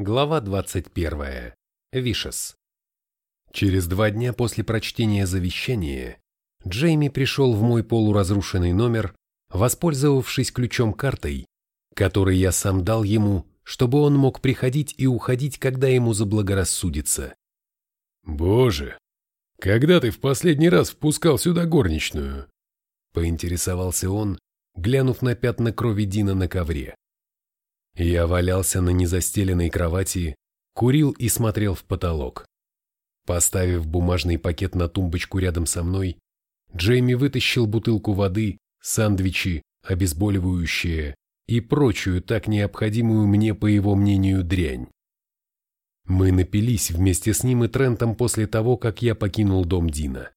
Глава 21. Вишес. Через два дня после прочтения завещания Джейми пришел в мой полуразрушенный номер, воспользовавшись ключом-картой, который я сам дал ему, чтобы он мог приходить и уходить, когда ему заблагорассудится. «Боже, когда ты в последний раз впускал сюда горничную?» — поинтересовался он, глянув на пятна крови Дина на ковре. Я валялся на незастеленной кровати, курил и смотрел в потолок. Поставив бумажный пакет на тумбочку рядом со мной, Джейми вытащил бутылку воды, сандвичи, обезболивающее и прочую так необходимую мне, по его мнению, дрянь. Мы напились вместе с ним и Трентом после того, как я покинул дом Дина.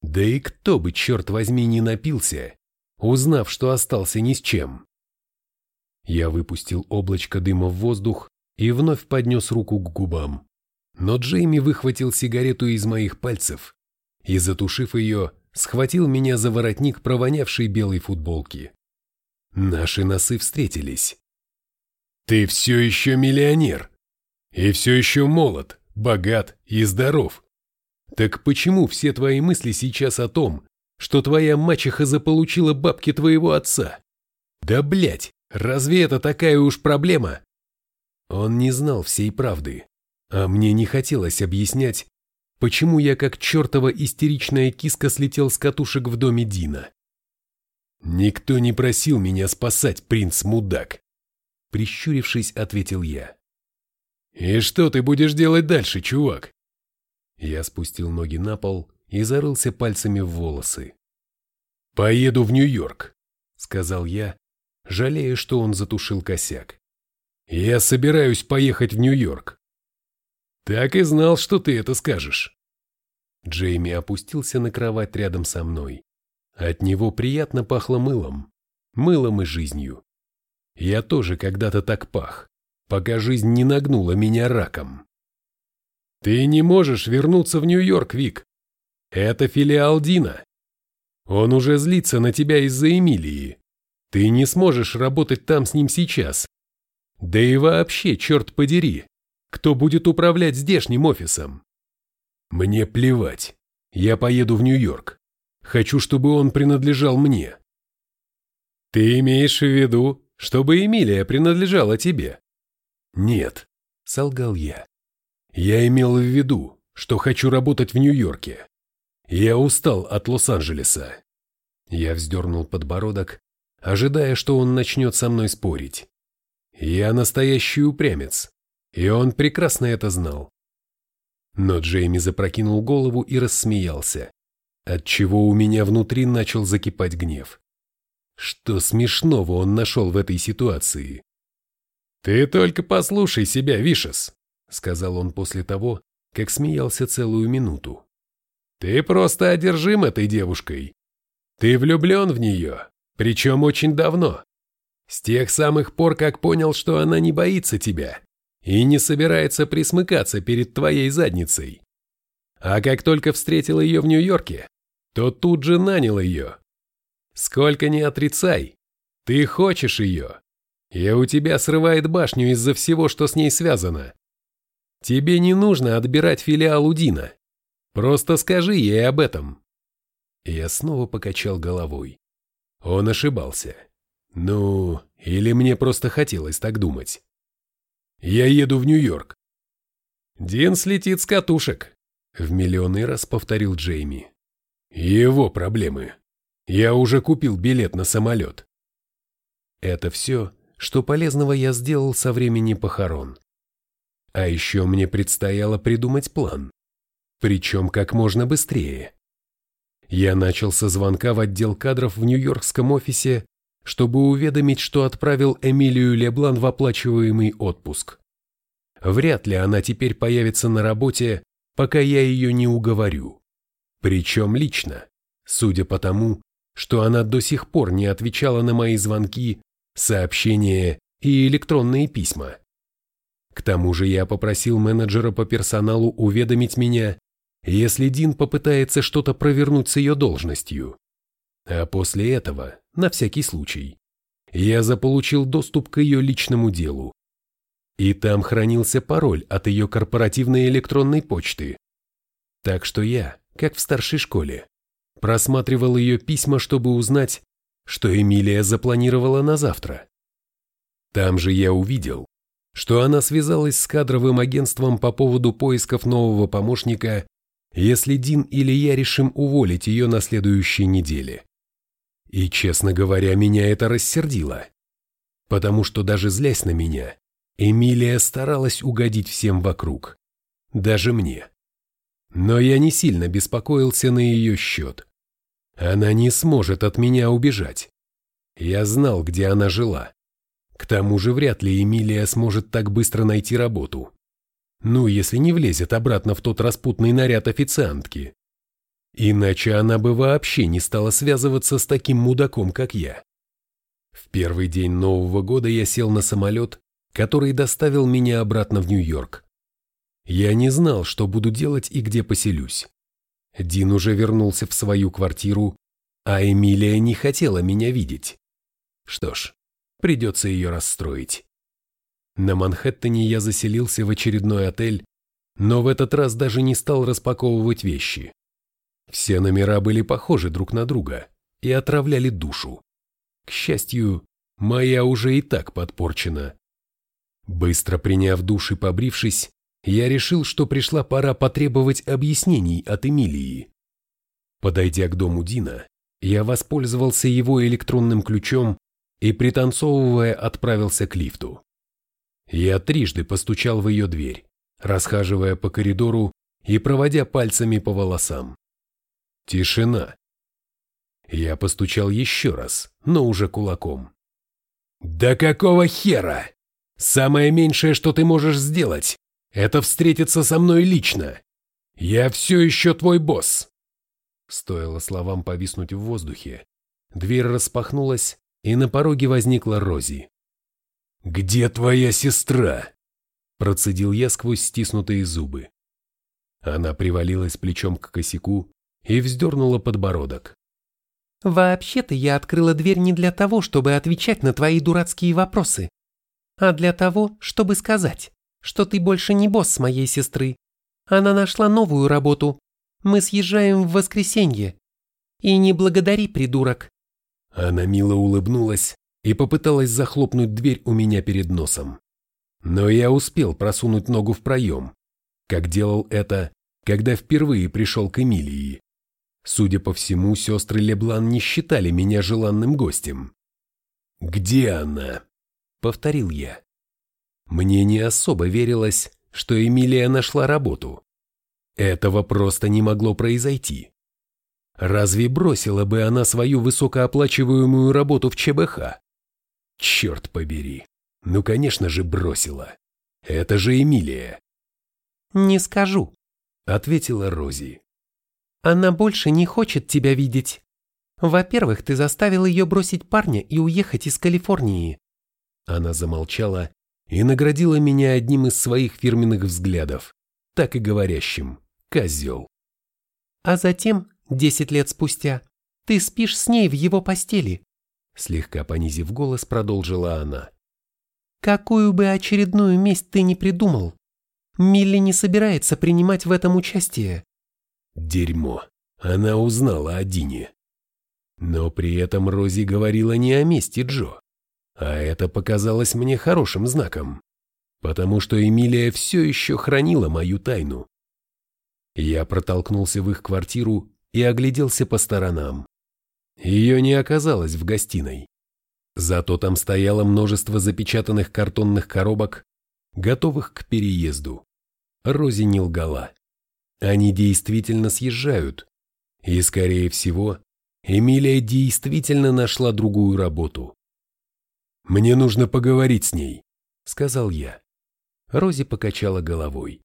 Да и кто бы, черт возьми, не напился, узнав, что остался ни с чем. Я выпустил облачко дыма в воздух и вновь поднес руку к губам. Но Джейми выхватил сигарету из моих пальцев и, затушив ее, схватил меня за воротник провонявшей белой футболки. Наши носы встретились. «Ты все еще миллионер! И все еще молод, богат и здоров! Так почему все твои мысли сейчас о том, что твоя мачеха заполучила бабки твоего отца? Да блять, Разве это такая уж проблема? Он не знал всей правды, а мне не хотелось объяснять, почему я как чертова истеричная киска слетел с катушек в доме Дина. «Никто не просил меня спасать, принц-мудак», — прищурившись, ответил я. «И что ты будешь делать дальше, чувак?» Я спустил ноги на пол и зарылся пальцами в волосы. «Поеду в Нью-Йорк», — сказал я, жалея, что он затушил косяк. «Я собираюсь поехать в Нью-Йорк». «Так и знал, что ты это скажешь». Джейми опустился на кровать рядом со мной. От него приятно пахло мылом, мылом и жизнью. Я тоже когда-то так пах, пока жизнь не нагнула меня раком. «Ты не можешь вернуться в Нью-Йорк, Вик. Это филиал Дина. Он уже злится на тебя из-за Эмилии. Ты не сможешь работать там с ним сейчас. Да и вообще, черт подери, кто будет управлять здешним офисом? Мне плевать. Я поеду в Нью-Йорк. Хочу, чтобы он принадлежал мне. Ты имеешь в виду, чтобы Эмилия принадлежала тебе? Нет, солгал я. Я имел в виду, что хочу работать в Нью-Йорке. Я устал от Лос-Анджелеса. Я вздернул подбородок, ожидая, что он начнет со мной спорить. Я настоящий упрямец, и он прекрасно это знал. Но Джейми запрокинул голову и рассмеялся, отчего у меня внутри начал закипать гнев. Что смешного он нашел в этой ситуации? «Ты только послушай себя, Вишес», — сказал он после того, как смеялся целую минуту. «Ты просто одержим этой девушкой. Ты влюблен в нее, причем очень давно. С тех самых пор, как понял, что она не боится тебя и не собирается присмыкаться перед твоей задницей. А как только встретил ее в Нью-Йорке, то тут же нанял ее. Сколько не отрицай, ты хочешь ее, и у тебя срывает башню из-за всего, что с ней связано. Тебе не нужно отбирать филиал у Дина. Просто скажи ей об этом. Я снова покачал головой. Он ошибался. Ну, или мне просто хотелось так думать. Я еду в Нью-Йорк. Дин слетит с катушек, в миллионный раз повторил Джейми. Его проблемы. Я уже купил билет на самолет. Это все, что полезного я сделал со времени похорон. А еще мне предстояло придумать план. Причем как можно быстрее. Я начал со звонка в отдел кадров в нью-йоркском офисе, чтобы уведомить, что отправил Эмилию Леблан в оплачиваемый отпуск. Вряд ли она теперь появится на работе, пока я ее не уговорю. Причем лично, судя по тому, что она до сих пор не отвечала на мои звонки, сообщения и электронные письма. К тому же я попросил менеджера по персоналу уведомить меня, если Дин попытается что-то провернуть с ее должностью. А после этого, на всякий случай, я заполучил доступ к ее личному делу. И там хранился пароль от ее корпоративной электронной почты. Так что я, как в старшей школе, просматривал ее письма, чтобы узнать, что Эмилия запланировала на завтра. Там же я увидел, что она связалась с кадровым агентством по поводу поисков нового помощника, если Дин или я решим уволить ее на следующей неделе. И, честно говоря, меня это рассердило. Потому что даже злясь на меня, Эмилия старалась угодить всем вокруг. Даже мне. Но я не сильно беспокоился на ее счет. Она не сможет от меня убежать. Я знал, где она жила. К тому же вряд ли Эмилия сможет так быстро найти работу. Ну, если не влезет обратно в тот распутный наряд официантки. Иначе она бы вообще не стала связываться с таким мудаком, как я. В первый день Нового года я сел на самолет, который доставил меня обратно в Нью-Йорк. Я не знал, что буду делать и где поселюсь. Дин уже вернулся в свою квартиру, а Эмилия не хотела меня видеть. Что ж, придется ее расстроить. На Манхэттене я заселился в очередной отель, но в этот раз даже не стал распаковывать вещи. Все номера были похожи друг на друга и отравляли душу. К счастью, моя уже и так подпорчена. Быстро приняв душ и побрившись, я решил, что пришла пора потребовать объяснений от Эмилии. Подойдя к дому Дина, я воспользовался его электронным ключом и, пританцовывая, отправился к лифту. Я трижды постучал в ее дверь, расхаживая по коридору и проводя пальцами по волосам. Тишина. Я постучал еще раз, но уже кулаком. «Да какого хера? Самое меньшее, что ты можешь сделать, это встретиться со мной лично. Я все еще твой босс!» Стоило словам повиснуть в воздухе. Дверь распахнулась, и на пороге возникла Рози. «Где твоя сестра?» Процедил я сквозь стиснутые зубы. Она привалилась плечом к косяку и вздернула подбородок. «Вообще-то я открыла дверь не для того, чтобы отвечать на твои дурацкие вопросы, а для того, чтобы сказать, что ты больше не босс моей сестры. Она нашла новую работу. Мы съезжаем в воскресенье. И не благодари, придурок. Она мило улыбнулась и попыталась захлопнуть дверь у меня перед носом. Но я успел просунуть ногу в проем, как делал это, когда впервые пришел к Эмилии. Судя по всему, сестры Леблан не считали меня желанным гостем. «Где она?» — повторил я. Мне не особо верилось, что Эмилия нашла работу. Этого просто не могло произойти. Разве бросила бы она свою высокооплачиваемую работу в ЧБХ? Черт побери. Ну, конечно же, бросила. Это же Эмилия. «Не скажу», — ответила Рози. «Она больше не хочет тебя видеть. Во-первых, ты заставил ее бросить парня и уехать из Калифорнии». Она замолчала и наградила меня одним из своих фирменных взглядов, так и говорящим «козел». «А затем Десять лет спустя ты спишь с ней в его постели. Слегка понизив голос, продолжила она. Какую бы очередную месть ты ни придумал, Милли не собирается принимать в этом участие. Дерьмо. Она узнала о Дине. Но при этом Рози говорила не о мести Джо. А это показалось мне хорошим знаком, потому что Эмилия все еще хранила мою тайну. Я протолкнулся в их квартиру и огляделся по сторонам. Ее не оказалось в гостиной. Зато там стояло множество запечатанных картонных коробок, готовых к переезду. Рози не лгала. Они действительно съезжают. И, скорее всего, Эмилия действительно нашла другую работу. «Мне нужно поговорить с ней», — сказал я. Рози покачала головой.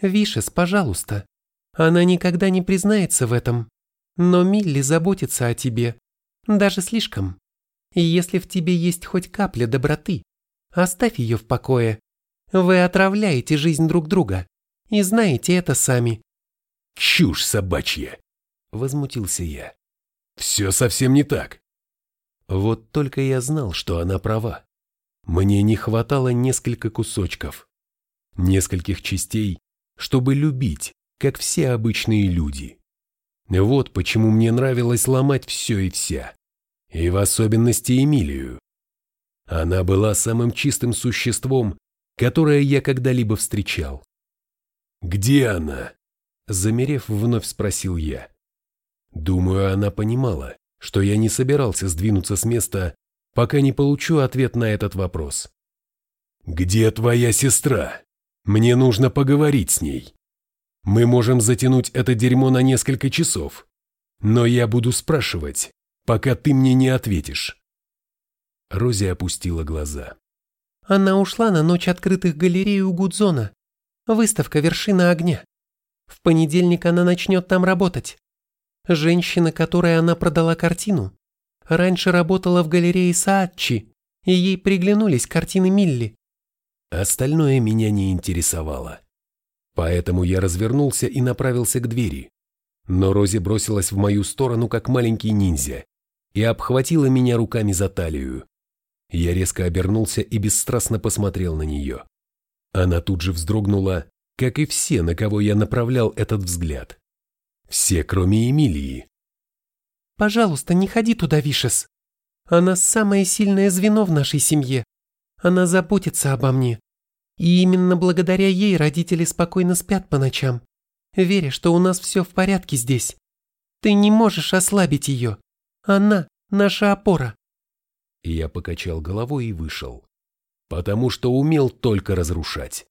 «Вишес, пожалуйста, она никогда не признается в этом. Но Милли заботится о тебе. Даже слишком. И если в тебе есть хоть капля доброты, оставь ее в покое. Вы отравляете жизнь друг друга. И знаете это сами. Чушь собачья! Возмутился я. Все совсем не так. Вот только я знал, что она права. Мне не хватало несколько кусочков, нескольких частей, чтобы любить, как все обычные люди. Вот почему мне нравилось ломать все и вся, и в особенности Эмилию. Она была самым чистым существом, которое я когда-либо встречал. «Где она?» – замерев, вновь спросил я. Думаю, она понимала, что я не собирался сдвинуться с места, пока не получу ответ на этот вопрос. «Где твоя сестра? Мне нужно поговорить с ней. Мы можем затянуть это дерьмо на несколько часов, но я буду спрашивать, пока ты мне не ответишь». Рози опустила глаза. Она ушла на ночь открытых галерей у Гудзона. Выставка «Вершина огня». В понедельник она начнет там работать. Женщина, которой она продала картину, раньше работала в галерее Саатчи, и ей приглянулись картины Милли. Остальное меня не интересовало. Поэтому я развернулся и направился к двери. Но Рози бросилась в мою сторону, как маленький ниндзя, и обхватила меня руками за талию. Я резко обернулся и бесстрастно посмотрел на нее. Она тут же вздрогнула, как и все, на кого я направлял этот взгляд. Все, кроме Эмилии. «Пожалуйста, не ходи туда, Вишес. Она самое сильное звено в нашей семье. Она заботится обо мне. И именно благодаря ей родители спокойно спят по ночам, веря, что у нас все в порядке здесь. Ты не можешь ослабить ее. Она – наша опора». Я покачал головой и вышел. Потому что умел только разрушать.